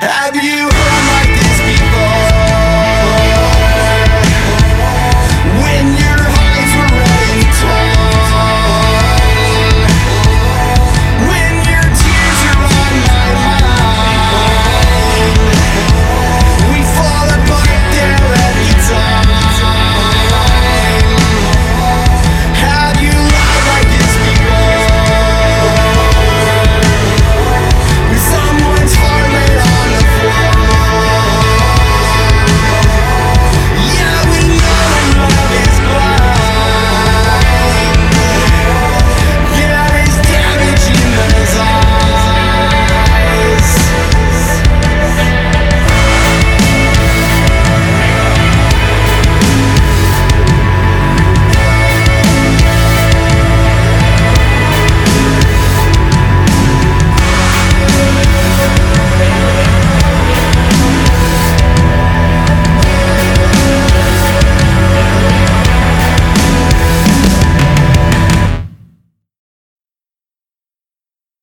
Have you